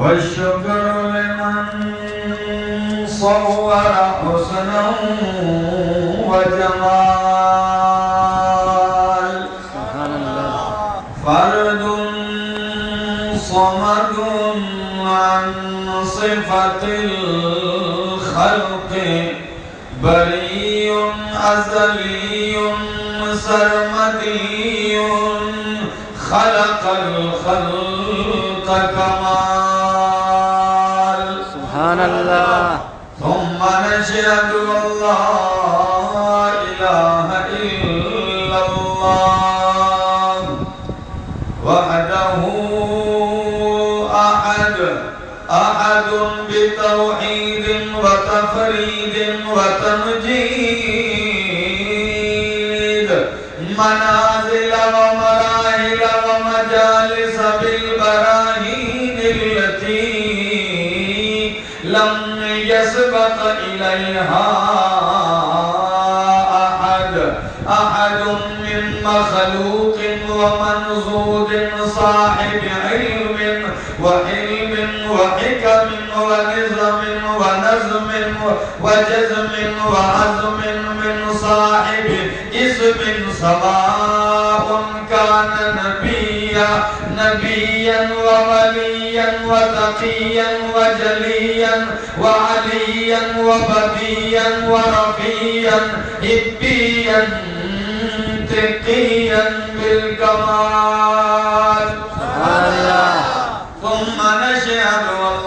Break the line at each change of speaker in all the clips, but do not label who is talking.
والشكر لمن صور حسنا وجمال
سبحان الله
فرد صمد عن صفة الخلق بريء أزلي سرمدي خلق الخلق كمال
سبحان الله
ثم نشهد أن لا إله إلا الله وحده أحد أحد بتوحيد وتفريد وتمجيد. منازل يسبق إليها أحد أحد من مخلوق ومنزود صاحب علم وحلم وحكم ونظم ونظم وجزم وعزم من صاحب اسم سواء غنيا وتقيا وجليا وعليا وبديا ورفيا هبيا تقيا بالكمال
سبحان الله
ثم نشهد أن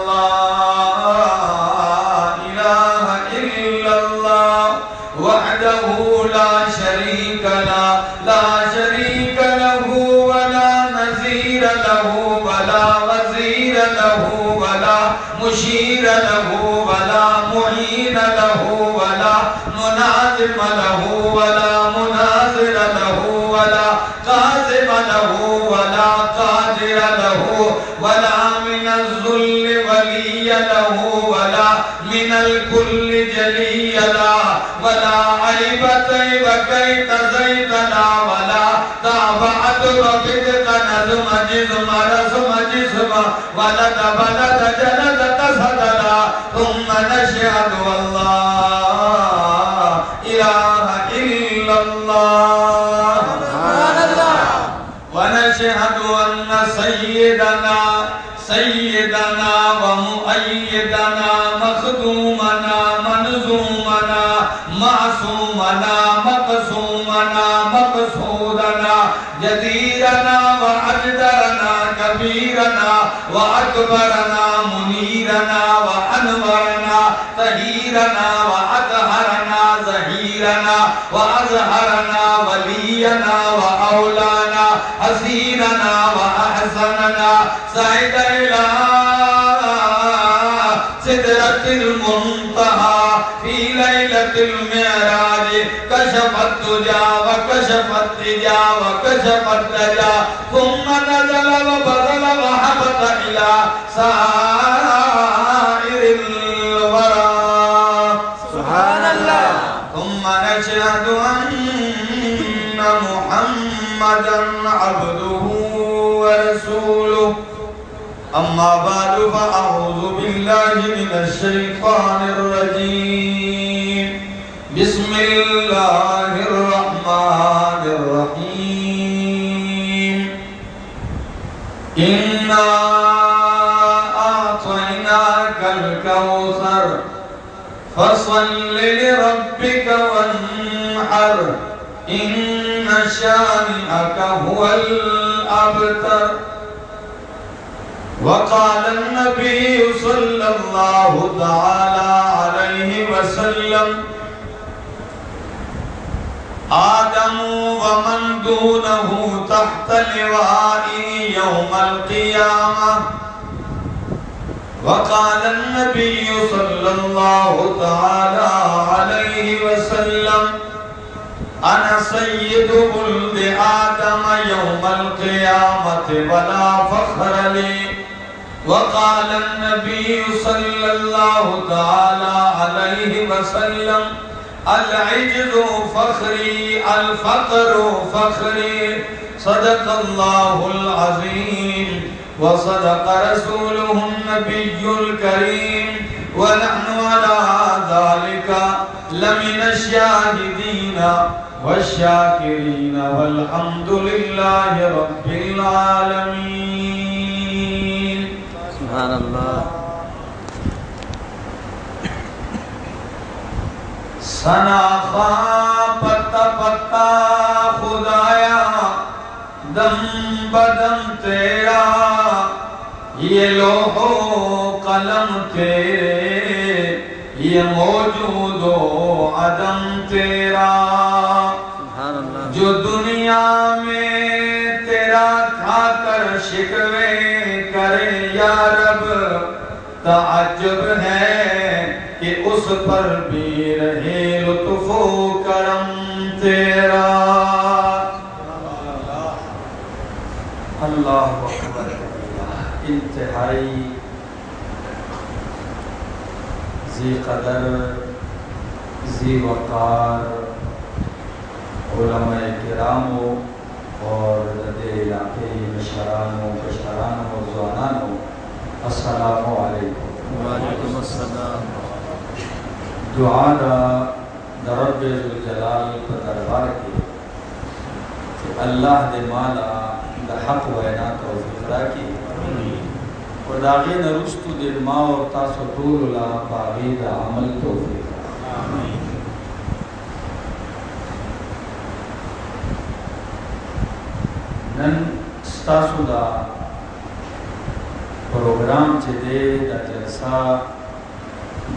ولد بلد وأكبرنا، منيرنا، وأنورنا طهيرنا وأطهرنا، زهيرنا وأزهرنا ولينا، وأولانا، حسيننا، وأحسننا. سعيد إلى سدرة المنتهى، في ليلة المعراج. كشف الدجى، وكشف الدجى وكشف الدجى، ثم نزل وبذل وهبط إلى سائر الورى.
سبحان الله.
ثم نشهد أن محمدا عبده ورسوله. أما بعد، فأعوذ بالله من الشيطان الرجيم. بسم الله الرحمن الكوثر فصل لربك وانحر. إن شانئك هو الأبتر. وقال النبي صلى الله تعالى عليه وسلم. آدم ومن دونه تحت لوائي يوم القيامة. وقال النبي صلى الله تعالى عليه وسلم، أنا سيد ولد آدم يوم القيامة ولا فخر لي. وقال النبي صلى الله تعالى عليه وسلم، العجز فخري، الفقر فخري. صدق الله العظيم. وصدق رسوله النبي الكريم ونحن على ذلك لمن الشاهدين والشاكرين والحمد لله رب العالمين.
سبحان اللہ
سنا خواہ پتا پتا خدایا دم بدم تیرا یہ لوح و قلم تیرے یہ موجود و عدم تیرا۔ جو دنیا میں تیرا کھا کر شکوے کرے یا رب تعجب ہے کہ اس پر بھی رہے لطف و کرم تیرا۔ اللہ اکبر. انتہائی ذی قدر ذی وقار علماء کرامو اور دے علاقے مشرانو کشترانو زوانانو السلام علیکم.
وعلیکم السلام.
دعا دا دا رب جلال پر دربار کے اللہ دے مالا دا حق وینا توفیق را کی اور دا غین رستو دے ما اور تاسو طول لا باغی دا عمل توفیق نن ستاسو دا پروگرام چه دے دا جلسا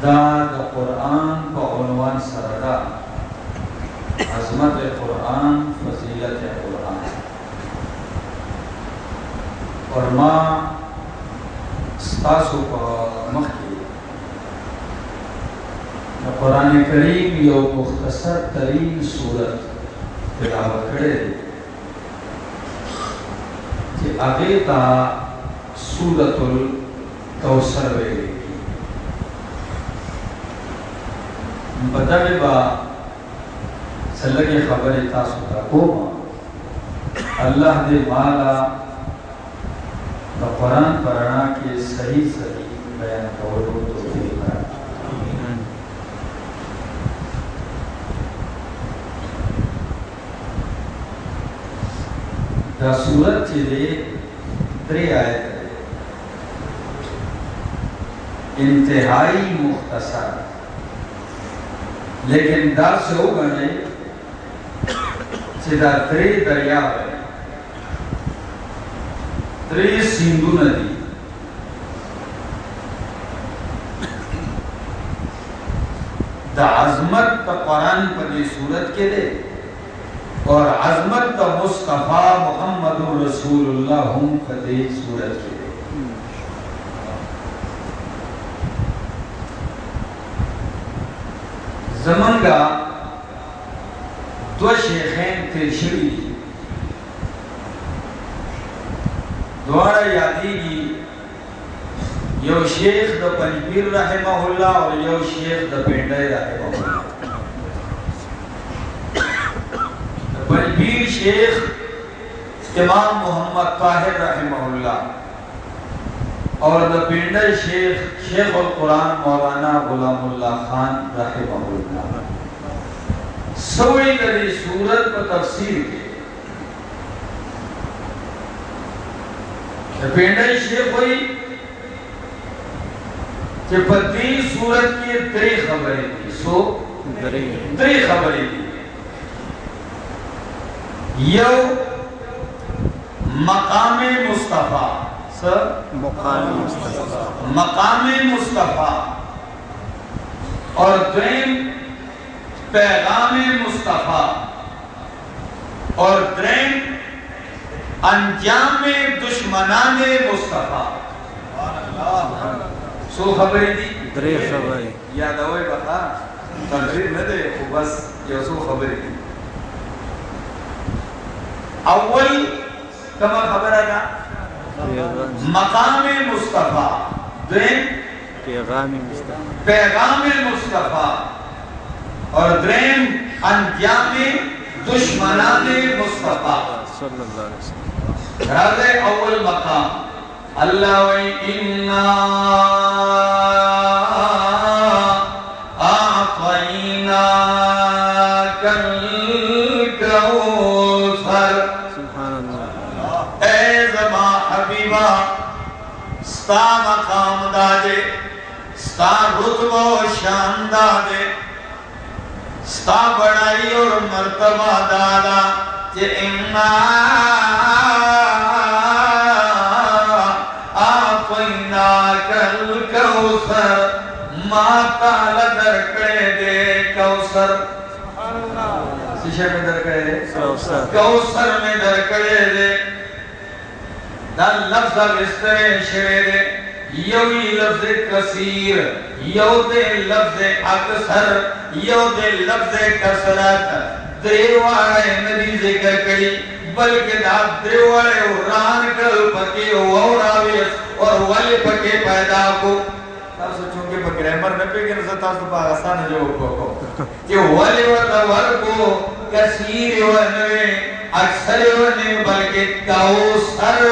دا دا قرآن پا عنوان سردا عظمت قرآن، فضیلت قرآن. اور ما ستاسو پا مخی دا قرآن کریم یو مختصر ترین صورت تلاوت کرے دی. کہ اگے تا سورت الکوثر ویلے کی بدل با سلگی خبر تاسو تا کوما اللہ دے مالا دا قرآن پرانا کے صحیح صحیح بیان کولو توفیق کرا دا صورت چی دے دری آیت انتہائی مختصر۔ لیکن دا سے ہو گنے چی دا دریا ہے۔ دری سندو ندی۔ دا عظمت تا قرآن پر دی صورت کے دے، اور عظمت دا مصطفیٰ محمد رسول اللہ ہم فدی صورت کے دے۔ زمانگا دو شیخین تیر شوی دی۔ دوارا یادی گی یو شیخ دا پنپیر رحمہ اللہ اور یو شیخ دا پینڈائی رحمہ اللہ پنپیر شیخ امام محمد طاہر رحمہ اللہ اور دا پینڈائی شیخ شیخ القرآن مولانا غلام اللہ خان رحمہ اللہ سوئی دری صورت پر تفسیر کے پینڈائی شیخ ہوئی کہ پتی صورت کی تری خبریں تھی سو
دری۔
خبریں تھی۔ یو مقام مصطفیٰ سر؟
مقام مصطفیٰ۔
مقام مصطفیٰ۔ اور درین پیغام مصطفیٰ۔ اور درین انجام دشمنان مصطفیٰ۔ سو خبری دی؟
دری خبری۔
یاد ہوئی بخا تقریر نہ دے خو بس یو سو خبری دی۔ اول کما خبر
پیغام۔
مقام مصطفیٰ۔ درین
پیغام مصطفیٰ۔
پیغام مصطفیٰ۔ اور درین انجام دشمنان مصطفیٰ۔
صلی اللہ علیہ وسلم۔
راز اول مقام. اللہ وی انا کل کوثر
سبحان اللہ
اے حبیبہ ستا مقام دادے، ستا رتبہ و شان دادے، ستا بڑائی اور مرتبہ دادا، کہ انا سشے میں درکڑے دے
کوثر
کوثر میں درکڑے دے دا لفظ بستر شوے دے یوی لفظ کثیر یو دے لفظ اکثر یو دے لفظ کثرت دریوارے نبی ذکر کری بلکہ دا دریوارے وران کل پکی ووراویس اور ولی پکی پیدا کو تاسو چونکہ پا گریمر نہ پہ گن ستا سو پا آسان جو کو کو کہ ولی و تور کو کثیر و نوے، اکثر و نوے، بلکہ کوسر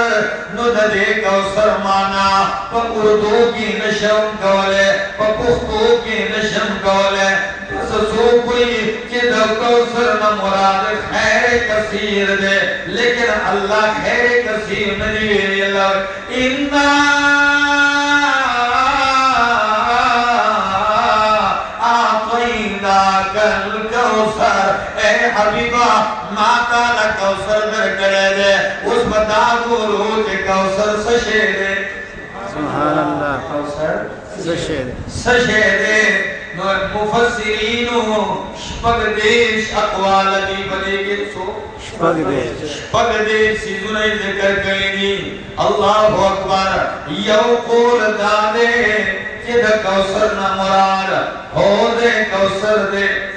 نو دا دے کوسر مانا، پا اردو کی نشم کولے، پا پختو کی نشم کولے۔ تاسو سو کوئی کہ دا کوسر نہ مراد خیر کثیر دے، لیکن اللہ خیر کثیر نہیں اللہ انا آقینا کل کوثر در کرے دے اس بتا گورو کے کوثر سشے دے۔
سبحان اللہ
کوثر سشے دے۔ نو مفسرینو شپگ دیش اقوال دی بدے کے سو۔
شپگ دے
شپگ دیش سیزنائی ذکر کرنی اللہ اکبر یو قول دادے کہ دا کوثر نہ مراد ہو دے کوثر دے۔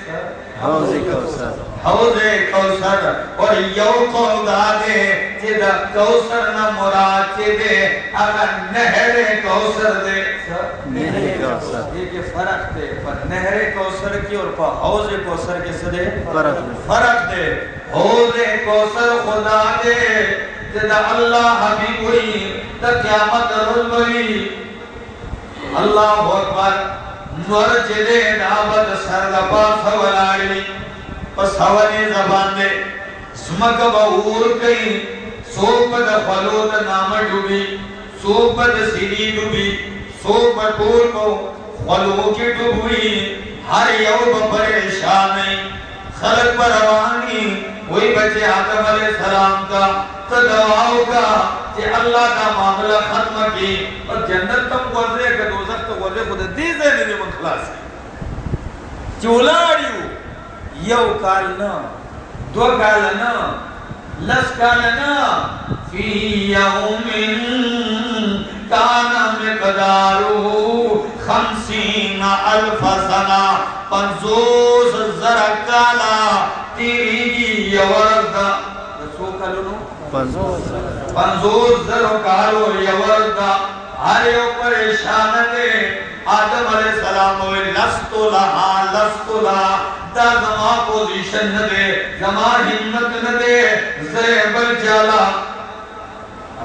حوض کوثر.
حوض کوثر. اور یو قول دادے کہ دا کوثر نہ مراد کہ دے اگر نہر کوثر دے.
نہر کوثر.
یہ کہ فرق دے پر نہر کوثر کی اور پا حوض کوثر کے صدے
فرق دے.
فرق دے. حوض کوثر خدا دے جدا اللہ حبیب ہوئی تا قیامت رل ہوئی. اللہ اکبر. نور چدے دعوت سر لپا سولاڑی پس زبان دے۔ سمک بہور کئی سوپد خلوت نام ڈوبی سوپد سری ڈوبی، سوپ ٹول کو خلو کی ڈوبی ہر یو پریشانی خلق پر روانی وہی بچے آدم علیہ السلام کا تو کا، کہ اللہ کا معاملہ ختم کی۔ اور جنت تم گوزے کہ دوزخ تو گوزے خود دیزے نہیں من خلاص چولاڑیو یو کالنا، دو کالنا، لس کالنا فی یوم کانا مقدارو خمسین الف سنہ پنزوس زرکالا تیری یورد سو کلونو
پنزوس
پنزوس زرو کالو یورد ہر یو پریشان دے آدم علیہ السلام ہوئے لستو لہا لستو لہا دا زمان پوزیشن ندے زمان حمد ندے زیبر جالا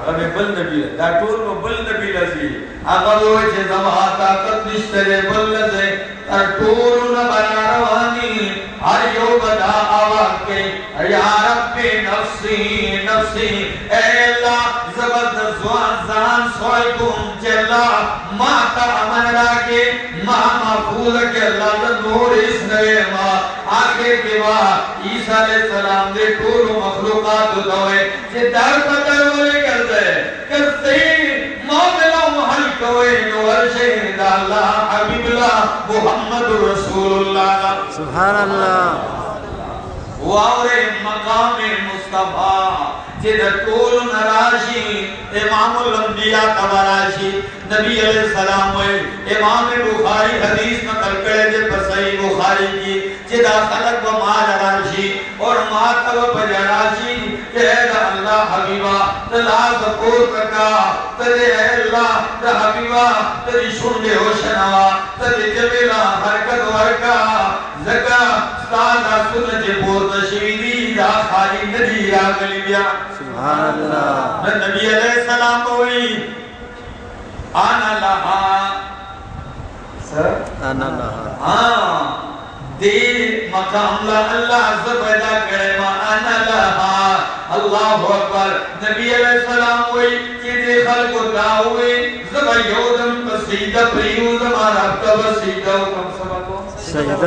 رب بل نبی دا ټول نو بل نبی لسی هغه وای چې زما طاقت نشته دې بل نه ده تر ټول نو بنا روانې هر یو بدا اواز کوي یا رب نفسي نفسي اے الله زبرد زوان ځان سوای کوم چې الله ما ته امر راکې ما محفوظ کې الله نور اس نه ما۔ آخر کې وا عیسی علیہ السلام دې ټول مخلوقات دوی چې در بدل ولې کرتے کرتے معاملہ محل کوئی نور شہید اللہ حبیب اللہ محمد رسول اللہ
سبحان اللہ۔
واورے مقام مصطفیٰ۔ جد طول نراشی امام الانبیاء تبراشی نبی علیہ السلام ہوئے امام بخاری حدیث نقل کرے دے پر صحیح بخاری کی جدا خلق و مال راشی اور ماتب پجراشی کہ اے دا اللہ حبیبہ تلا سپور ککا تلے اے اللہ، دا حبیبہ تلی شنڈے ہو شنوا تلی جمیلہ حرکت ورکا، زکا ستانا سنت بورت شویدی دا خالی ندی آگلی بیا۔
اللہ۔
نبی علیہ السلام ہوئی انا لها سر؟
انا لها
ہاں دے مقام لا اللہ عز پیدا کرے ما انا لها اللہ اکبر۔ نبی علیہ السلام ہوئی کہ دے خلق دا ہوئی زبا یودم پسیدہ پریو زما رب کا بسیدہ کم سبکو
سجدہ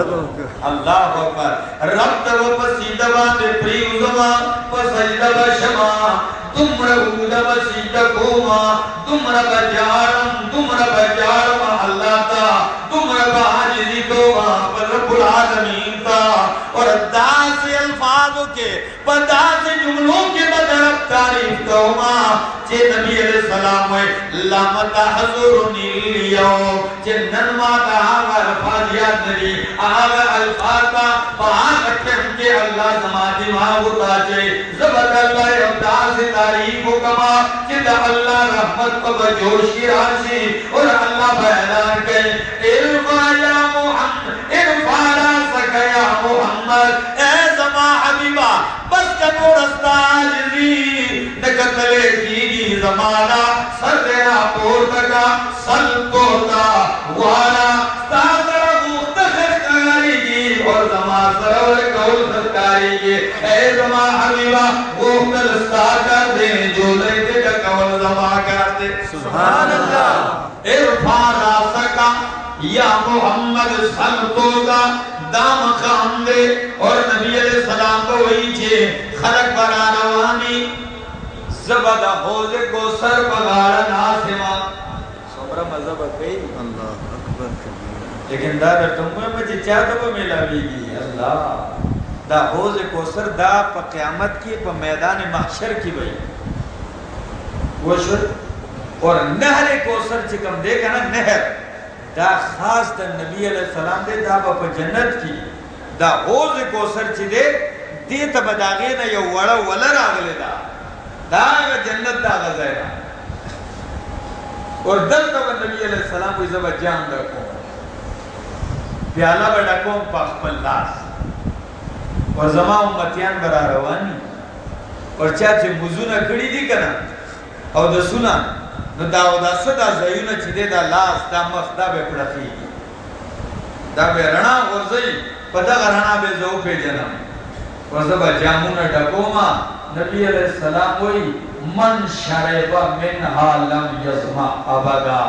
اللہ اکبر۔ رب تو پسیدہ تے پریو زما پسیدہ شما تم رہود بسیدہ کوما تم رب جارم تم رب جارم اللہ تا۔ تم رب عاجزی کوما پر رب العالمین تا۔ اور دا کے پدا سے جملوں کے بدرب تعریف کوما چے نبی علیہ السلام ہوئے لامتا حضورنی لیوم چے ننما تا آغا الفاظ یاد نبی، آغا الفاظ تا آغا ٹھم کے اللہ زمادی ماہوتا چے زبت اللہ ابدا سے تعریف کو کما چے دا اللہ رحمت کو بجوشی راشی اور اللہ بیانان کہے ارفا یا محمد ارفا راسک یا محمد کنو رستا آجزی نکتلے کی زمانہ، سر دینا پورتکا سل پورتا وارا سادر مختخر کاری کی اور زمان سرور کول سرکاری کی اے زمان حبیبہ مختل استاکر دے، جو لیتے کا کول زمان کر دے۔
سبحان اللہ۔
ارفا راسکا یا محمد سلطوگا دام خام دے اور نبی علیہ السلام کو وہی چھے خلق برا روانی۔ زبد حوز کو سر بغارا ناسما۔ سمرا مذہب کئی؟
اللہ اکبر کبیر۔
لیکن دا در تمہیں مجھے چاہتا وہ ملا بھی گی اللہ۔ دا حوز کو سر دا پا قیامت کی پا میدان محشر کی بھئی۔ وہ شد۔ اور نہر کو سر چکم دے گا نا نہر۔ دا خاص دا نبی علیہ السلام دے، دا با جنت کی دا حوز کو سر چی دے دی تا بداغی نا یو وڑا ولر آگلے دا دا آگا جنت دا غزائرہ اور دل تا با نبی علیہ السلام کوئی زبا جان دا کون پیالا بڑا کون پاک پلاس اور زمان امتیان برا روانی اور چاچے مزونہ کڑی دی کنا او دا سنا نو دا او دا صدا زیونہ چی دے دا لاس دا مخ دا بے پڑکی دا بے رنا غرزی پدا غرنا بے زو پہ جنم وزبا جامونہ ڈکوما نبی علیہ السلام ہوئی من شربا منہا لم یزما ابدا.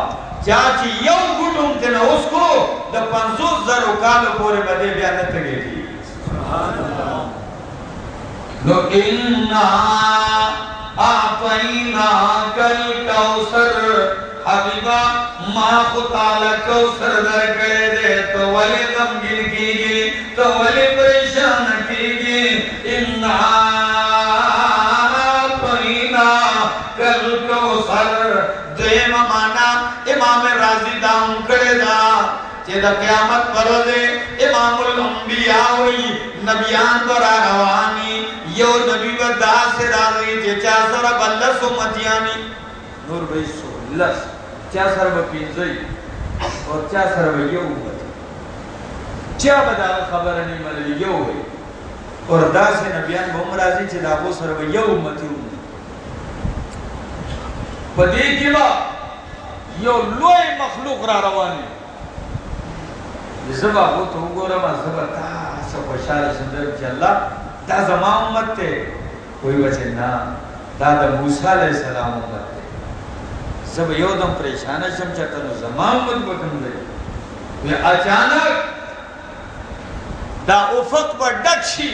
چاچی یو گھٹوں تینا اس کو دا پنزوز زر اکال پورے بدے بیانت گئی تھی نو انا آپینا کل کوسر حبیبا، ما خطالا کوسر در کرے دے، تو ولی غمگین کی گی تو ولی پریشان کی گی انا آپینا کل کوسر دیم مانا، امام راضی داؤں کرے دا چہ دا قیامت پر دے، امام الانبیاء ہوئی نبیان پر آروانی دا چا سر بلس امتیانی نور بھئی سو لس. چا سر بپینزئی اور چا سر بھئی یو امتی چا بدا خبر نہیں ملوی یو ہوئی اور دا سے نبیان بہم راضی چہ دا کو سر بھئی یو امتی امتی پدی کی با یو لوی مخلوق را روانی زبا ہو تو گورا ما زبا تا سا خوشحال شندر چی اللہ دا زمان امت تے کوئی وچے نا دا دا موسیٰ علیہ السلام امت تے یو دم پریشان شم چاہتا نو زمان امت بکن دے۔ وی اچانک دا افق با ڈک شی،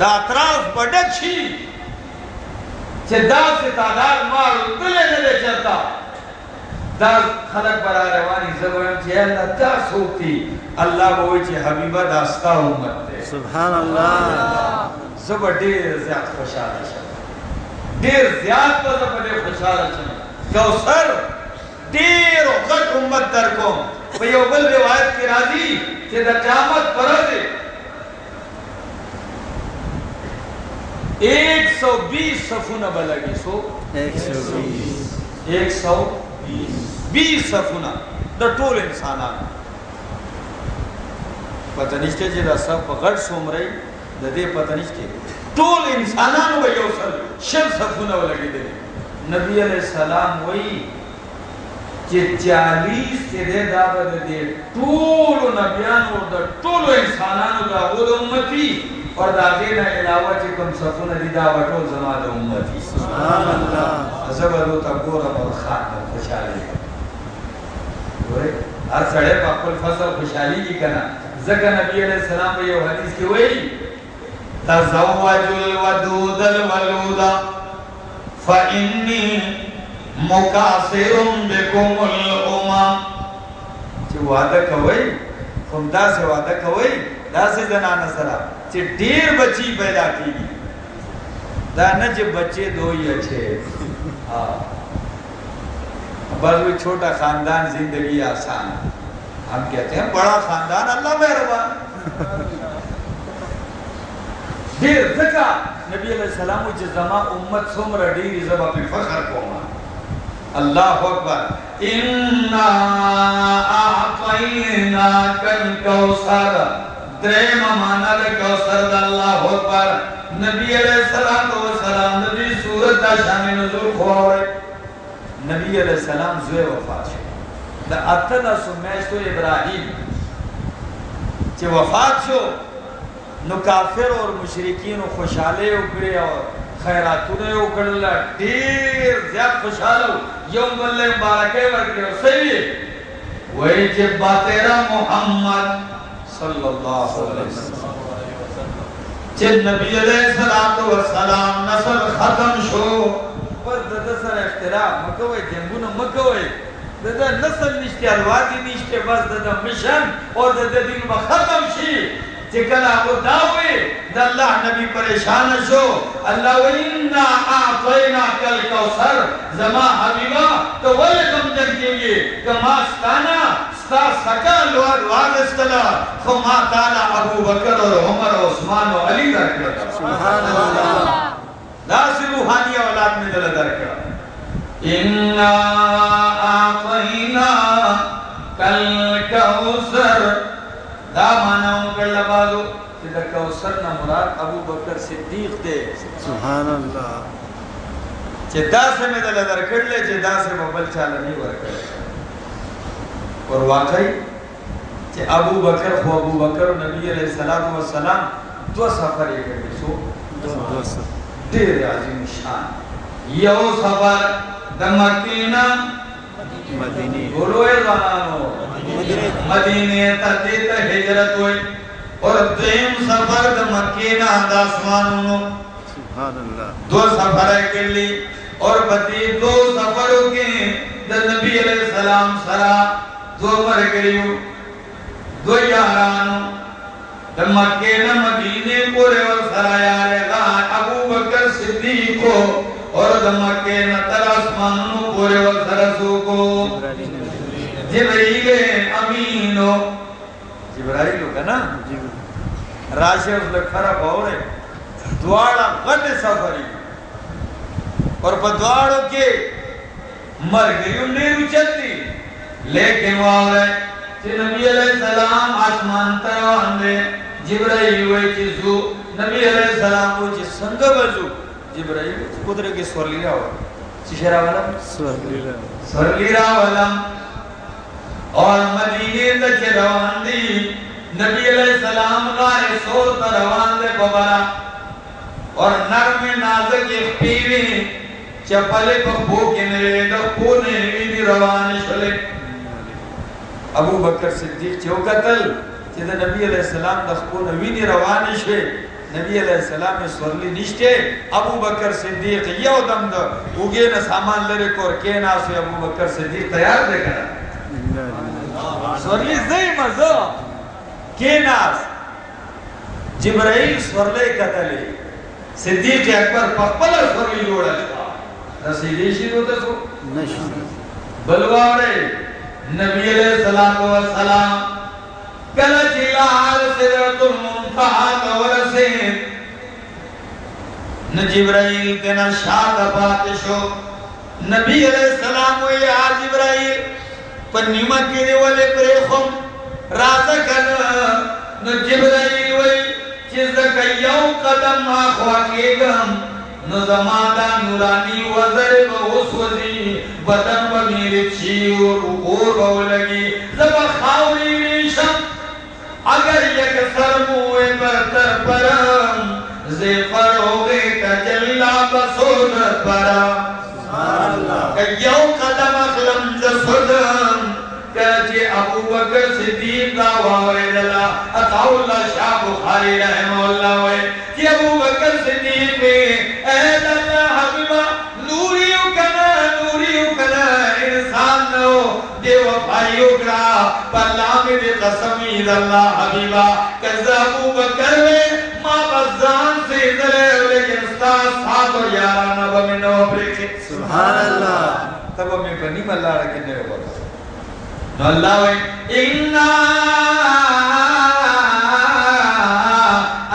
دا اطراف با ڈک شی چی دا سے تعداد مارو دلے نلے چلتا۔ دا خلق برا روانی زبان چی اللہ دا سوکتی۔ اللہ بوئی چی حبیبہ داستا امت دے۔
سبحان اللہ۔
زبا دیر زیاد خوشحال شد دیر زیاد تو زبا دیر خوشحال شد کوسر دیر و غٹ امت در کم پیو بل روایت کی راضی چی دا قیامت پر دے ایک سو بیس صفونہ بلگی سو
ایک سو بیس.
ایک سو بیس صفونہ دا ٹول انسانان پتہ نشتے جی دا سب غٹ سوم رئی دا دے پتہ نشتے ٹول انسانان و یو سر شل صفونہ و لگی دے۔ نبی علیہ السلام وئی چې چالیس چې دی دا به د دې ټولو نبیانو د ټولو انسانانو د هغو د امتي او د هغې نه علاوه چې کوم صفونه دي دا به زما د امتي
سبحان الله
زه به ورته ګورم او خان ته خوشحالي ګورئ هر سړی په خپل فصل خوشحالېږي که نه ځکه نبي علیه السلام په یو حدیث کې وایي تزوجوا الودود الولود، فإني مکاسر بكم الامم چې واده کوي کوم داسې واده کوي داسې زنانه سره چې ډیر بچی پیدا کیږي دا نه چې بچے دو ہی اچھے بس وہ چھوٹا خاندان زندگی آسان. ہم کہتے ہیں بڑا خاندان اللہ مہربان. دیر زکا نبی علیہ السلام چې زما امت څومره ډیری زما په فخر کوم الله اکبر۔ ان اعطيناك الكوثر دریم معنا د کوثر د الله اکبر۔ نبی علیہ السلام و سلام نبی سورت دا شان نزول خوره نبی علیہ السلام زوی وفات شو د اتنا سمیشتو ابراهیم چې وفات شو نو کافر اور مشرکین خوشحاله وکړي او خیراتونه وکړل ډیر زیات خوشاله یوم بل مبارکه ورکړي او صحیح وای چې باترا محمد صلی الله علیه وسلم۔ چې نبی علیہ الصلوۃ والسلام نسل ختم شو بس د سره اختلاف مکوې جنگونه مکوې د نسل نشته الوادي نشته بس د مشن او د دین به ختم شي چې کله ابو داوي د الله نبی پریشان شو الله وینا اعطینا کل کوثر زما حبیبا تو ولې کم جن کېږي کما ستانا ستا سکا لوړ واغستلا خو ما تعالی ابو بکر او عمر او عثمان او علی درکړه
سبحان الله
دا سی روحانی اولاد میں دل درکړه ان اعطینا کل کوثر دا مانا وکړل بازو چې د کوثر نه مراد ابو بکر صدیق دی.
سبحان الله
چې دا سمې دل درکړل چې دا سمې بل چاله نه ورکړل اور واقعي چې ابو بکر خو ابو بکر نبی علیہ والسلام دو سفر یې کړی سو
دوست
ډېر عظیم شان. یو سفر د مکینه
مدینی.
بولو اے زنانو. مدینے ته هجرت وای اور دیم سفر د مکې نه د اسمانونو
سبحان الله
دو سفر کړلی اور بدی دو سفروں کې د نبی علیہ السلام سره دو مرګریو دو یارانو د مکې نه مدینے پورې ور سره یار ابو بکر صدیق اور د مکې نه تر اسمانونو پورې ور سره سوکو جبرائیل امینو جبرائیل کا نا راشے اس لکھرا پاورے دوارا غد سفری اور بدوارو کے مر گئی انہیں رچتی لیکن واورے چی نبی علیہ السلام آسمان تروان دے جبرائیل ہوئے چیزو نبی علیہ السلام ہوئے چیز سنگ بزو جبرائیل قدرے کے سور لیا ہوا چی شرا والا
سوهلیلا
سرگیرا ولم اور مدینے تک روان دی۔ نبی علیہ السلام غار سور تا روان دے ببرا اور نرم نازک اخپیوی چپلے پا پوکی نرے دا پونے ویدی روان شلے۔ ابو بکر صدیق چو قتل چی دا نبی علیہ السلام دا خپونے ویدی روان شوے۔ نبی علیہ السلام میں سورلی نشتے۔ ابو بکر صدیق یو دم دا اوگے نا سامان لرے کور، کے ناسو ابو بکر صدیق تیار دے کرا سورلی زی مزو کے ناس جبرائیل سورلی قتلی صدیق اکبر پخپلا سورلی جوڑا رسیدی شیر ہوتا سو
نشر
بلوارے نبی علیہ السلام والسلام کل جلال سرت المنتحا تورسین نجبرائیل تینا شاد پاتشو نبی علیہ السلام وی آ جبرائیل کے دے والے پرے خم رازا کن نجبرائیل وی چیز یو قدم آخوا کے گم۔ نو زمانا نورانی وزر با وسوزی بدن با میری چی اور اور با لگی۔ زبا خاوری ریشم اگر یک سرموے برتر پرم۔ زفر ہوگے تجلا بسود پرم۔ یو قدم اخلم جسدم بکر صدیق دا واوے دلا اتاو اللہ شاہ بخاری رحمہ اللہ وے۔ کہ ابو بکر صدیق میں اے اللہ حبیبہ نوریو کنا نوریو کنا انسان نو دے وفائیو کرا پلا میں دے قسمی اللہ حبیبہ۔ کہ ابو بکر میں ما بزان سے دلے لیکن استاذ ساتھ و یارانہ بمنو بریکے
سبحان اللہ۔
تب میں بنی ملا رکھنے ہوتا نو اللہ وے اِنَّا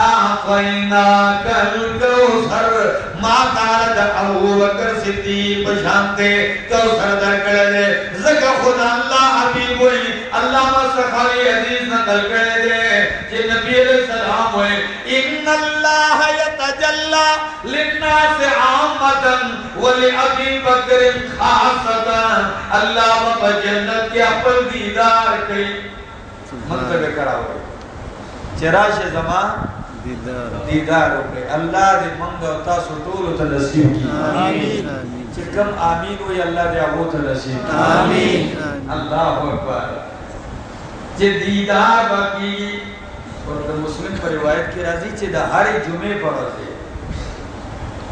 آقَيْنَاكَ الْكَوْثَرَ ما قالت ابو بکر صدیق پشانتے کوثر در کڑے زکا خدا اللہ حبیب ہوئی اللہ مسخوی حدیث نقل کڑے دے کہ نبی علیہ السلام ہوئے یتجلى للناس عامتا ولعبی بکر خاصتا اللہ بابا جنت کے اپل دیدار کئی منتظر کرا ہوئے. چراش زمان
دیدار.
ہوئے اللہ دے منگا تا سطول تا نصیب کی
آمین.
چکم آمین ہوئی اللہ دے ابو تا نصیب کی
آمین.
اللہ اکبر. چے دیدار باقی اور دا مسلم پر روایت کی راضی چے، دا ہر جمعے پر رضے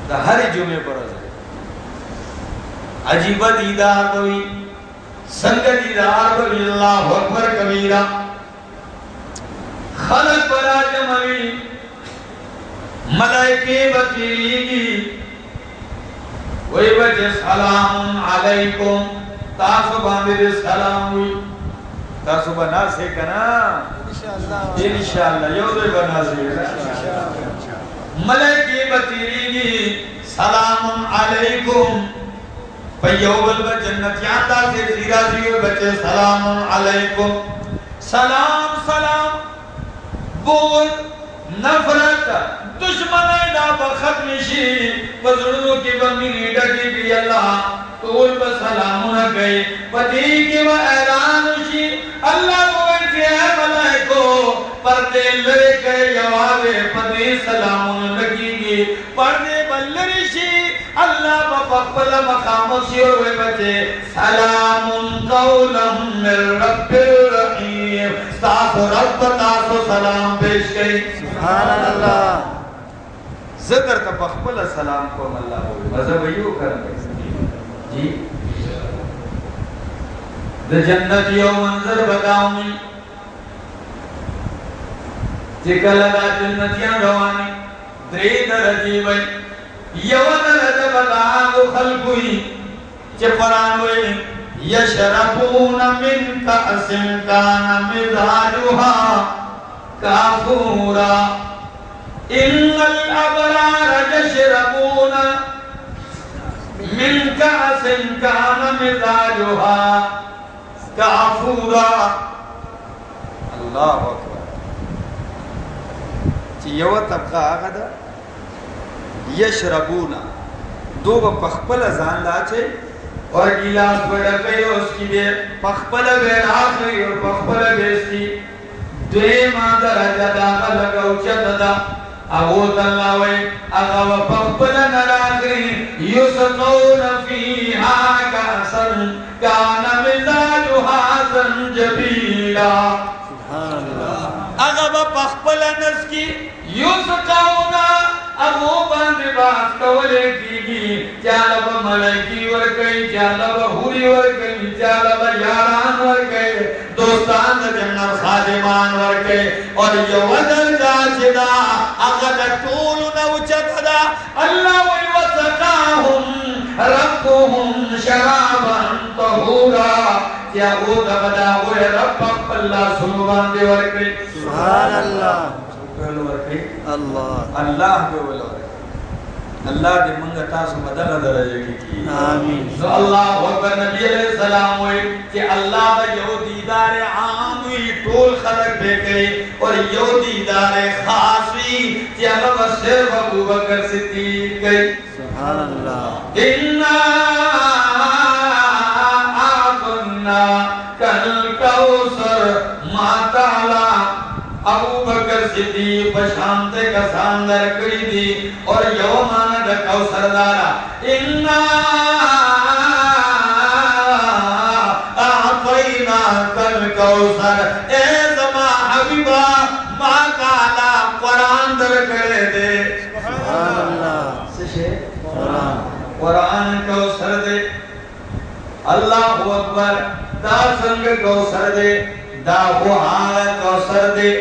دا ہر جمعے پر رضے عجیبہ دیدار ہوئی سنگ دیدار ہوئی اللہ اکبر کبیرہ۔ خلق برا جمعی ملائکے بطیری کی۔ وہی وجہ سلام علیکم تاسو باندے سلام ہوئی۔ تاسو بنا سے کنا انشاءاللہ یو دے بنا سے ملائکے بطیری سلام علیکم. پیوبل و جنتیان دا سے زیرہ زیو بچے سلام علیکم. سلام سلام. بول نفرت. دشمن دا بختم شی بزرگوں کی بمیری ڈکی بھی اللہ قول طول بسلامنا گئی۔ پتی کی وہ اعلان شی اللہ بول کے اے ملائکو، پردے لرے گئے جواب پتی سلامنا لگی گی۔ پردے بلری شی اللہ بپقبل مقام سیور بچے، سلام قولم من رب الرحیم۔ تاسو رب تاسو سلام پیش گئی
سبحان اللہ۔
زدر تا بخبل سلام کو اللہ ہوئے مذہب ایو کرنے جی؟ دا جنت یو منظر بتاؤں میں چکل دا جنتیاں روانی دری درجی بھئی یو درجہ بتاؤں خلقوئی چپران ہوئی یشربون من کأس کان مزاجها کافورا. ان الابرار یشربون من کأس کان مزاجها کافورا اللہ اکبر چی یو طبقہ آگا دا یشربونا. دو با پخپل زان لا چھے اور گلاس بڑا گئی اس کی بے پخپل بے آخری اور پخپل بیستی دوی ما درجہ داغا لگا اچھت دا اغوت اللہ وی اغا و پخپل نراغری یسقون فیہا کاسن کانا مزاجها زنجبیلا
سبحان اللہ
اغا با پخپل نس کی یسقون ابو باندې باس کولې کیږي چاله به ملایکی ور کوي چاله به حوري ور کوي چاله به یاران ور کوي دوستان د جنت خادمان ور کوي اور یو ودل دا چې نو چتا الله وي وسقاهم ربهم شرابا طهورا. یا او دا بدا وي رب الله سبحانه باندې ور کوي
سبحان اللہ اللہ
اللہ پہ ولو اللہ دے منگا تاسو مدل درجے کی کی۔
آمین۔
تو اللہ اکبر نبی علیہ السلام ہوئی کہ اللہ دا یو دیدار عام ہوئی طول خلق بے گئی اور یو دیدار خاص ہوئی کہ اللہ صرف ابو بکر صدیق گئی
سبحان اللہ
إنا أعطنا كالكوثر ما تعالى صدیق بشانتے کا ساندر کری دی اور یومان دا کوثر دارا انا اعطینا کل کوثر اے زما حبیبا ما کالا قرآن در کرے دے۔
سبحان اللہ
سشے
قرآن
قرآن کوثر دے۔ اللہ اکبر دا سنگ کوثر دے دا بوہان کوثر دے۔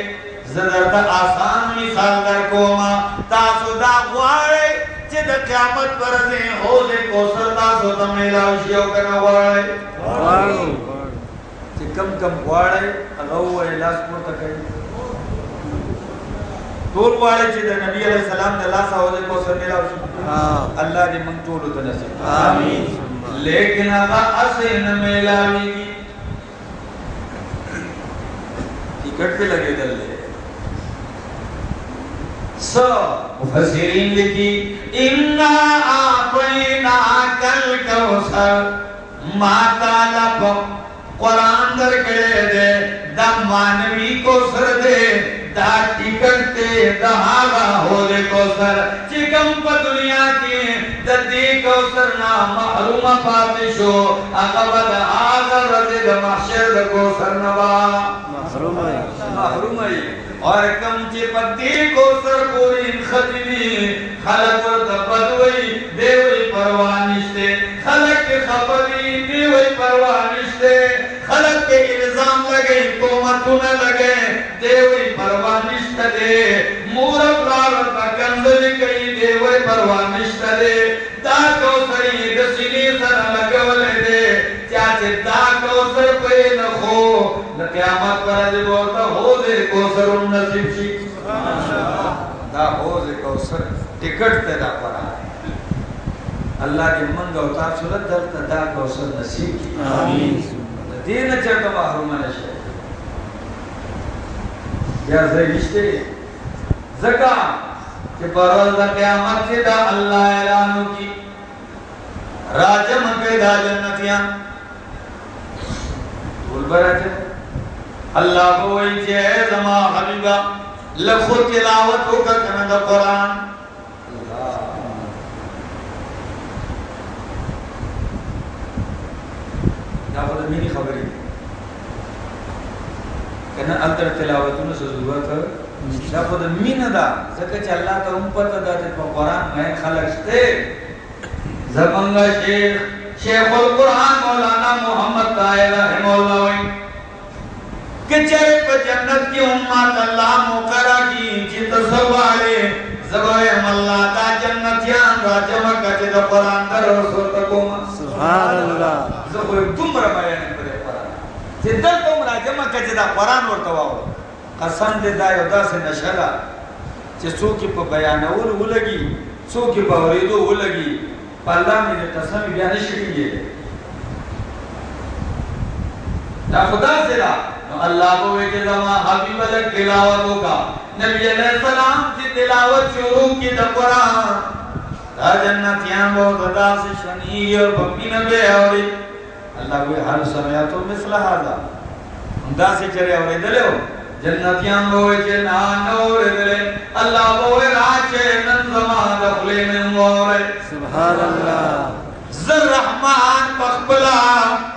زدر دا آسان مثال در کوما تاسو دا غوارے چی دا قیامت پر زین حوض کوثر تاسو دا ملاوشیو کنا غوارے
قرآن
چی کم کم غوارے اغو اعلاس پورتا کئی. طول غوارے چی دا نبی علیہ السلام دا لاسا حوض کوثر ملاوشیو
ہاں.
اللہ دی منگ طولو تنسیم
آمین.
لیکن اسے نہ میلاوی گی. ٹکٹ پہ لگے دل لے سو مفسرین لکھی انا آقینا کل کوثر ما پا قرآن در کرے دے دا مانوی کو سر دے دا ٹکٹ تے دا آگا ہو دے کو سر چکم پا دنیا کی دا دی کو سر نا محروم پاتشو آگا دا آگا رضی دا محشر دا کو سر نبا۔
محروم ہے
محروم ہے اور کم چی پتی کو سر پوری خجلی خلق ورد بدوئی، دیوئی پروانشتے خلق کے خبری، دیوئی پروانشتے خلق کے الزام لگے کومتو نہ لگے۔ دیوئی پروانشت دے۔ مورب لارتا کنزلی کئی، دیوئی پروانشت دے۔ دا کو سری دسلی سر لگولے دے۔ چاچے دا کو سر پہ نخو؟ قیامت پر علی بولتا ہو دے کو سر ان نصیب شی دا ہو دے کو سر ٹکٹ تے دا پر آئے اللہ کے منگا اتار صورت در دا کو سر نصیب کی۔
آمین۔
دین چرتا محروم نشے یا زیشتے زکا کہ پرول دا قیامت سے دا اللہ اعلانو کی۔ راجم پیدا جنتیاں۔ بول برا چھے اللہ کو وہی چھے اے زما حبیبا لکھو تلاوت ہو کر کنا دا قرآن۔ دا خود مینی خبری کنا التر تلاوتونو سے ضرورت دا خود مین دا زکر چا اللہ تا ام پتا دا تے پا قرآن میں خلق شتے۔ زمانگا شیخ شیخ القرآن مولانا محمد طائر رحمہ اللہ وی کہ چرے پا جنت کی امت اللہ مقرہ کی جت سوالے زبائم اللہ دا جنتیان را جمع کچے دا قرآن در رسول تکوما
سبحان اللہ۔
زخوی تم را بیان کرے قرآن۔ چه دل تم را جمع کچه دا قرآن ورطواو قسم دے دا یو دا سے نشلا چه سوکی پا بیانول ہو لگی سوکی پا وریدو ہو لگی۔ پا اللہ میں دے قسم بیانی شکل یہ دا خدا سے دا اللہ کو ویچے زمان حبیب لک تلاوتوں کا نبی علیہ السلام کی تلاوت شروع کی دا قرآن. دا جنتیان بہت دا سے شنی اور بکی نبی اوری اللہ کوئی حال سمیتو مثل حالا دا سے چرے اوری دلے ہو. جنتیان بوئے چے نانور دلے. اللہ بوئے راچے نن زمان دخلے من وورے
سبحان اللہ.
زر رحمان پخبلا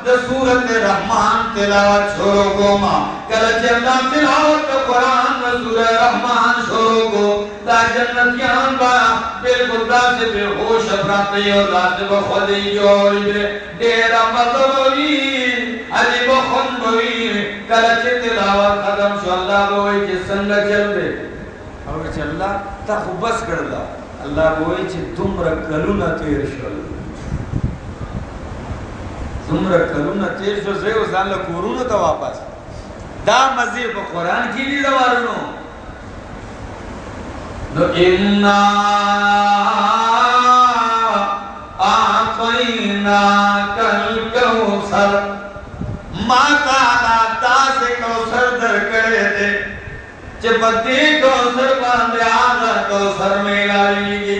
دا سورت رحمان تلاوت شروع کو ما کلچ اللہ تلاوت قرآن دا سورت رحمان شروع کو، دا جنت جنتیان با بالکل دا سے بے ہوش اپراتی اور دا سے بخودی جوڑی بے. دیرہ مطلبی علی بخون بوی کلچ تلاوت ختم شو، اللہ بوئی چی سنگ چل دے؟ اور چی اللہ، تا خوب بس کردہ اللہ. بوئی چی تم رکلونا تیر شو اللہ تمرا کلونا تیر شو زیو زان لکورونو تا واپس دا مزید با قرآن کی لی دوارنو نو انا آقینا کل کوسر ما کانا تا سے کوسر در کرے دے چپتی کوسر باندے آگا کوسر میں لائی گی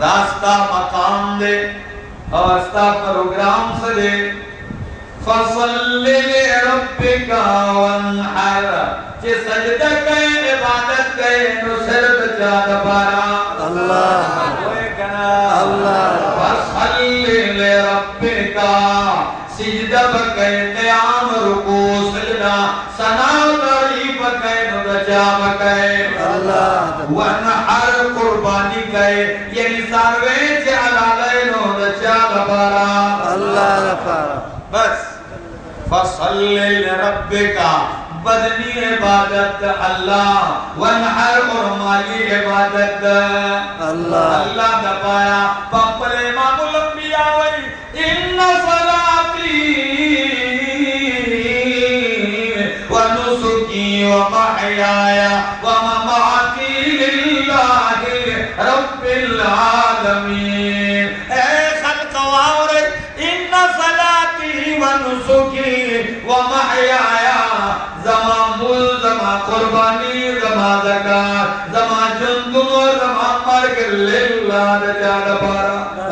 داستا مقام دے استا پروگرام سے دے فصل لربک وانحر۔ چه سجدہ کئے عبادت کئے نو صرف جاد پارا۔
اللہ۔ اللہ۔
فصل لربک سجدہ بکئے قیام رکو سجدہ۔ سنا تعریف کئے نو رجا بکئے
اللہ۔
وانحر قربانی کئے یعنی نو پارا
اللہ رفارہ
بس۔ فصل لربک بدنی عبادت اللہ ونحر اور مالی عبادت۔
اللہ۔
اللہ دبایا پپل امام الانبیاء وی ان صلاتی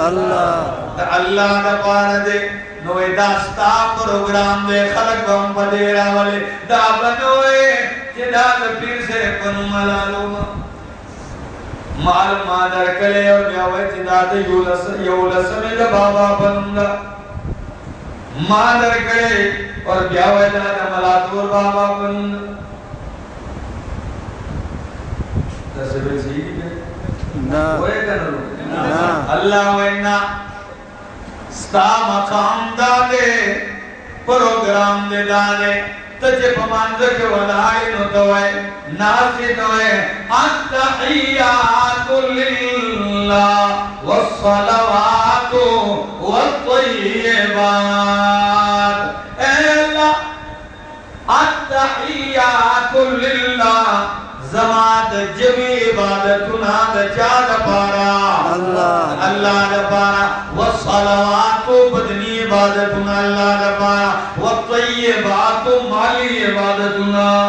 اللہ
اللہ دا پار دے نوے دا ستا پروگرام دے خلق بم پدیرا والے۔ دا بنوے جدا دا پیر سے پنو ملالو ما۔ مال مادر کلے اور بیاوے جدا دا یولس میں دا بابا بندا مادر کلے اور بیاوے دا دا ملاتور بابا بندا دا سبیل سیدی کلے
نہ۔
ہوئے کنو اللہ وینا ستا مقام دادے پروگرام دے دادے تجھے پمانزک ودائی نو دوئے ناسی دوئے التحیات للہ والصلوات والطیبات اے اللہ التحیات للہ زماد جمی عبادتنا دچاد پارا؟
اللہ۔
اللہ دا پارا. والصلوات بدنی عبادتنا اللہ دا پارا. والطیبات مالی عبادتنا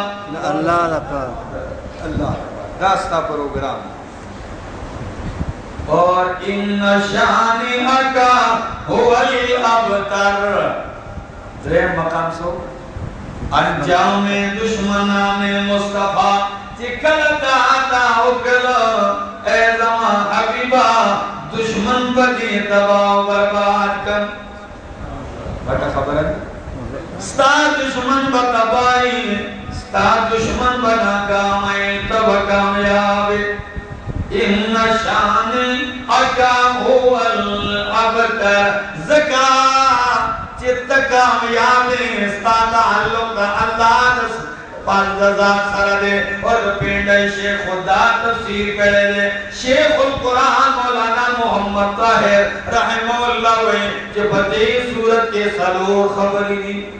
اللہ رفارہ
اللہ راستہ پروگرام. اور ان شانئک هو الابتر. درہم مقام سو انجام دشمنان مصطفیٰ. چکل دادا اکل اے زمان حبیبہ دشمن بدی تباہ و برباد کر۔ بٹا خبر ہے؟ ستا دشمن بتبائی ستا دشمن بنا کامائی تب کامیابی ان شان اکا هو الابتر زکا چت کامیابی ستا تعلق اللہ دس پانچ ذات سر دے اور پینڈائی شیخ خدا تفسیر کرے دے۔ شیخ القرآن مولانا محمد طاہر رحمہ اللہ وے کہ بدی صورت کے سلور خبری۔ دی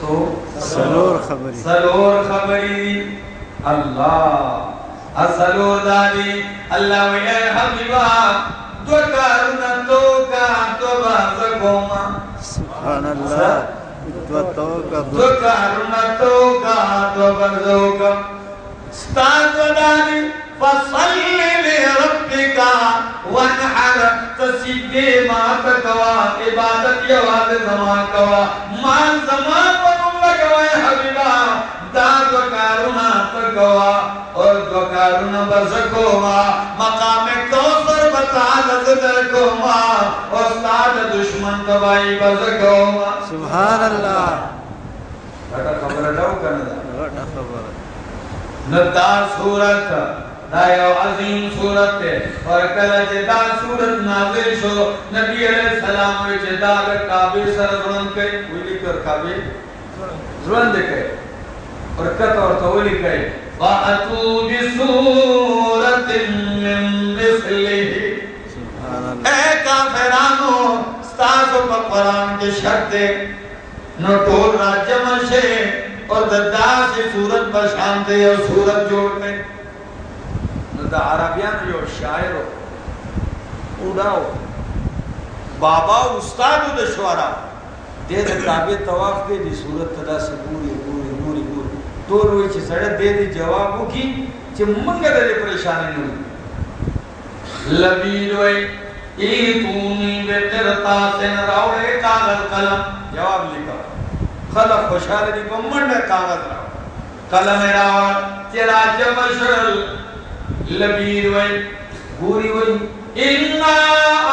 سو؟
سلور خبری۔
سلور خبری۔ دی اللہ اسلور دادی۔ اللہ وے اے حبیبہ دو کارنا تو کا تو بازکوما
سبحان اللہ۔ اتوتو کا دو
ذکرنا توکا تو برزوکا ستان ودانی فصلی لربکا وانحر تسیدی ما تکوا عبادت یواد زمان کوا مان زمان پنم لگوا حبیبا دا ذکرنا تکوا اور ذکرنا برزکوا مقام کوثر بتا لزدر کوا استاد دشمن تبائی برزکوا
سبحان اللہ
بٹا خبر ڈاو کرنا
بڑا خبر
ندا صورت دا یو عظیم صورت ہے اور کلا چه دا صورت نازل شو نبی علیہ السلام وی چه دا کعبے سر زرن کئی ویلی کر کعبے زرن دے کئی اور کت اور تولی کئی وَأَتُوا بِسُورَةٍ مِّن مِثْلِهِ اے کافرانو ستاسو پا قرآن کے شرط دے نو ٹول راجہ منشے اور ددا سے صورت بشان دے اور صورت جوڑ دے نو دا عربیان جو شاعر ہو اڑاو بابا استاد دا شوارا دے دا کعبے طواف دے دی صورت تدا سے پوری پوری پوری پوری تو روئی چھ سڑک دے دی جوابو کی چھ منگا دے پریشانی نوی لبید وی ایتونی بے قرطاسن راوڑے کاغذ قلم جواب لکھا خلق خوشحال دی کو کاغذ راوڑ قلم راوڑ تیرا جمع شرل وی گوری وی انا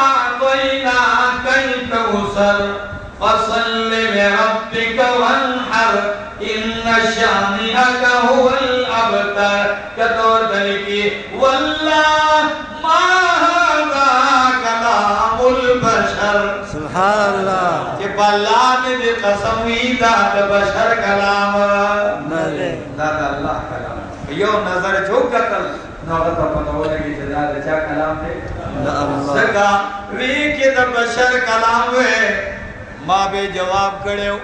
آتوینا کئی کوسر فصل لربک وانحر ان شانئک دا دا بشر کلام. دا دا اللہ کلام. یو نظر جو قتل نوغتا پتہ لگی چلا دا چا کلام دے. سکا وی کے دا بشر کلام ہوئے ماں بے جواب کرے ہو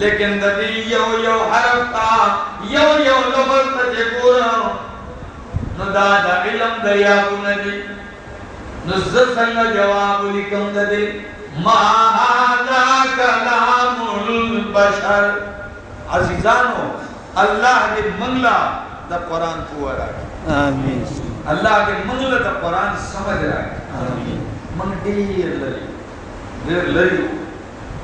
لیکن دبی یو یو حرف تا. یو یو لفظ تا جے پورا نو دا دا علم دریا کو ندی. نو زسنگ جواب لکم ما هذا کلام البشر عزیزانو اللہ کے منگلا دا قرآن پورا
آمین۔
اللہ کے منگلا دا قرآن سمجھ رہا ہے
آمین۔
من دیر لری۔ دیر لری۔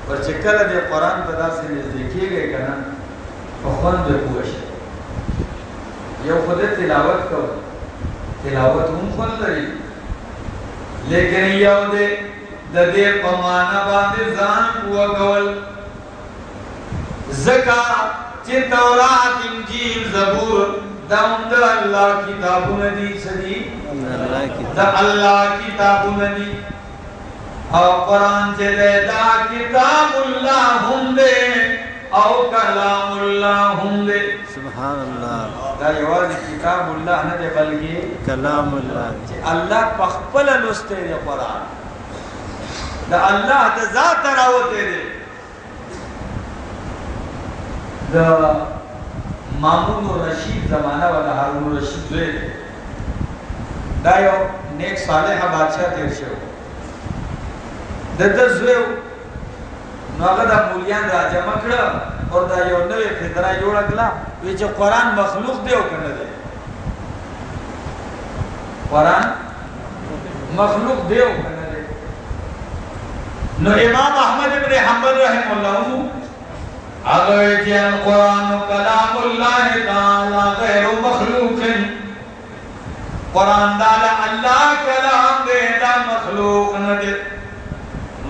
اور چکر دے قرآن پدا سے نزدیکی گئے کنا فخون دے پوش۔ یو خود تلاوت کو تلاوت ہم خون لری۔ لیکن یو دے د دې پمانا باندې ځان پوه کول زکا چې تورات انجیل زبور دا د الله کتابونه دي سدي
اللہ
دا اللہ کتابونه دي. او قرآن چې دا کتاب الله هم ده او کلام الله هم ده
سبحان اللہ
دا یوازې کتاب الله نه ده بلکې
کلام اللہ
چې الله په خپل لسته دی قرآن. دا الله د ذات راوته دی دا مامون و رشید زمانہ والا هارون رشید زوی دی دا یو نیک صالح بادشاہ تیر شو. د د زوی نو هغه د مولیان را جمع کړه او دا یو نوې فطره جوړه کړه وی چې قرآن مخلوق دی او کنه دی قرآن مخلوق دیو کنه دی نو امام احمد ابن حنبل رحم اللہ اگر کہ القرآن کلام اللہ تعالی غیر مخلوق قرآن دالا اللہ کلام دے دا مخلوق نہ دے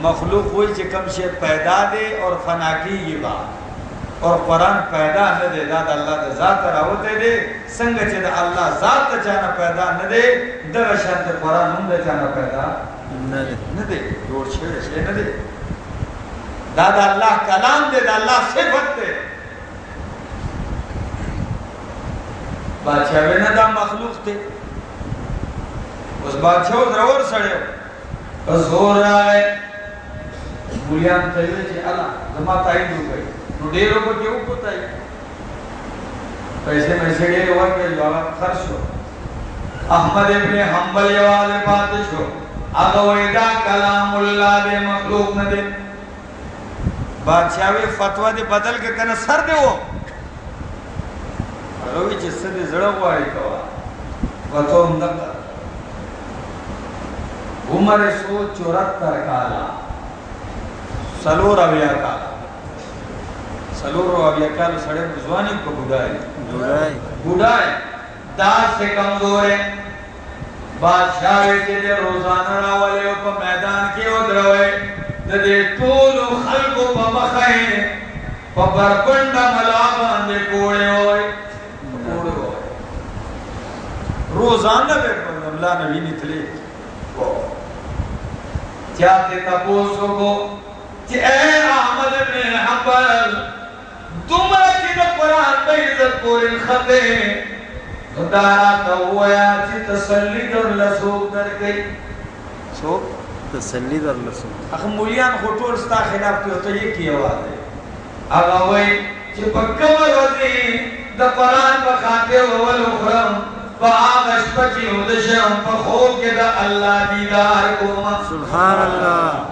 مخلوق ہوئی چھ کم شے پیدا دے اور فنا کی یہ بات اور قرآن پیدا نہ دے دا اللہ دا ذات راوتے دے سنگ چھ دا اللہ ذات چانا پیدا نہ دے دا قرآن ہم دا چانا پیدا
نعرہ
نہ دے جوڑ چھڑے چھے نہ دا دا اللہ کلام دے دا اللہ صفت دے بادشاہ وینا دا مخلوق دے اس بادشاہ ضرور سڑے بس ہو رہا ہے بولیان تیوے چھے اللہ زما تائید ہو گئی نو ڈیروں کو کیوں کو تائی پیسے میں سے ڈیر ہوا کہ جو آگا خرش ہو احمد ابن حنبل یواز پاتش ہو اگویدہ کلام اللہ دے مخلوق نہ دے بادشاہوی فتوہ دے بدل کے کنا سر دے ہو اگوی چیز سے دے زڑا ہے کوا فتوہ اندکا عمر سو چورتر کالا سلور اویا کالا سلور اویا کالا سڑے بزوانی کو بڑھائے بڑھائے داس سے کمزور ہے بادشاہ کے دے روزانہ راولے پا میدان کے ادروے دے طول خلق پا مخائے پا بربنڈا ملابان دے کوڑے ہوئے۔ کوڑے ہوئے۔ روزانہ بے پر اللہ نبی نتلے کیا چاہتے تپوسو کو کہ اے احمد بن حنبل تمہا چی دا قرآن بے عزت پوری خطے دارا تا ہوا چی تسلی در لسوک در گئی سو
تسلی در لسو
اخ مولیان خطور ستا خلاف کیو تو یہ کی آواز ہے آگا وئی چی پکم رضی دا قرآن پا خاتے اول اخرم پا آغش پا چی ادشم پا خوب کے دا اللہ دیدار کو
سبحان اللہ.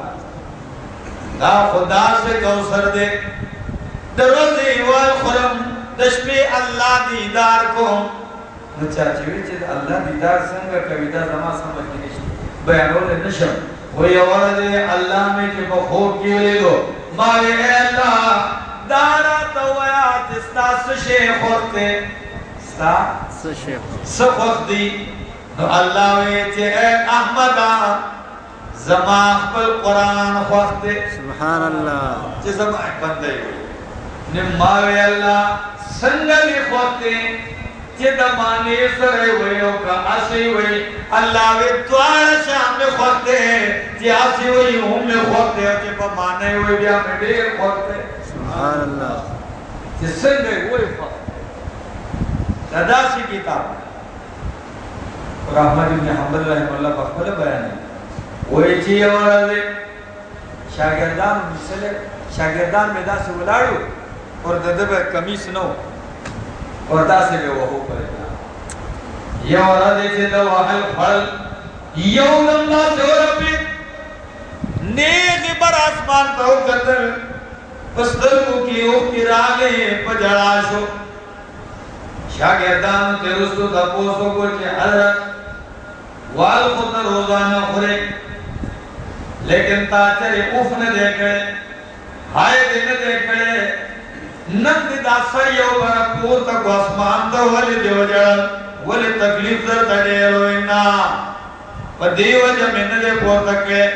دا خدا سے کوثر دے. دا رضی والخرم دشپی اللہ دیدار کو نو چاچوی چی دا اللہ دیدار سنگا کوي دا زما سمجھ کې نشته. بیانول نشم. وہ یہ ورد اللہ میں کہ بخوب کی لے دو مارے اے اللہ دارا تویا تستا سشے خورتے ستا
سشیخ
سخوخ دی؟ نو اللہ وی چے اے احمدہ زمان خپل قرآن خوخ دے
سبحان اللہ
چه زمان بنده وي. نماوی اللہ سنگلی چه دمانی سرے ہوئی او کا اسی ہوئی اللہ وی دوار شام میں خوتے چه اسی ہوئی ہم میں خوتے چه پمانے ہوئی بیا میں دیر خوتے
سبحان اللہ
چه سنگلی ہوئی خوتے صدا سی کتاب۔ احمد ابن حمد رحم اللہ بخبر بیان ہے وہی چی اور شاگردان مثل شاگردان میں دا سے ولاړو اور د دبه کمیس نو۔ اور دا سے به وਹੋ پرې یو را دې چې دا وحل خړل یو لمبا زور په نیغ بر اسمان ته وکتل پسترګو کې او کې راغې پجړا شو شاگردان ته رسو تاسو کو چې حضرت۔ وال خود روزانه خوره لیکن تا چرے اوف نہ دے ہائے دے نہ دے کرے نند دا سر یو برا پور تک اسمان تا ولی دیو جڑا، ولی تکلیف در تا تڑے روئنا پا دیو جمع نہ دے پور تک کرے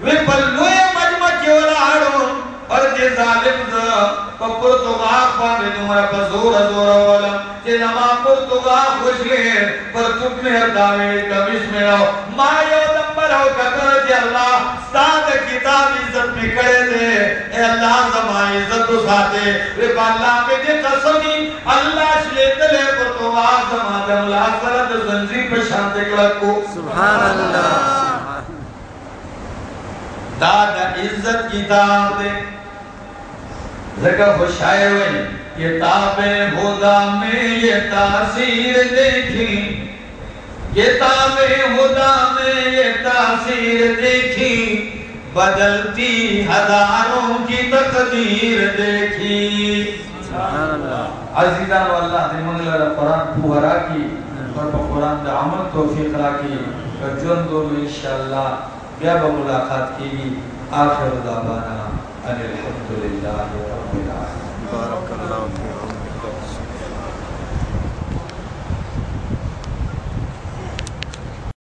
وی پلوئے مجمع کیوں راڑو اور جے ظالم دا، پا پرتگاہ پانے نمرا پا زور زور والا۔ جے نما پرتگاہ خوش لے، پر تک میں داوے کمیش میں آو ما یو نمبر ہو کتر جے اللہ ساتھ کتاب عزت میں کرے دے اے اللہ زمان عزت تو ساتے پا اللہ میں دے قسمی اللہ شلے تلے پرتگاہ زمان دے اللہ سرد زنزیر پر شانتے کلکو
سبحان اللہ
دادا عزت کتاب دے۔ زکا خوشائے ہوئی یہ تاب خدا میں یہ تاثیر دیکھی۔ یہ تاب میں یہ تاثیر دیکھی۔ بدلتی ہزاروں کی تقدیر دیکھی۔ عزیزان واللہ دی منگل قرآن پوہرا کی اور قرآن دا عمل توفیق را کی۔ اور جن دو میں انشاءاللہ بیا با ملاقات کی گی آخر دعوانا ان الحمدللہ رب العالمین۔ بارک اللہ فیکم۔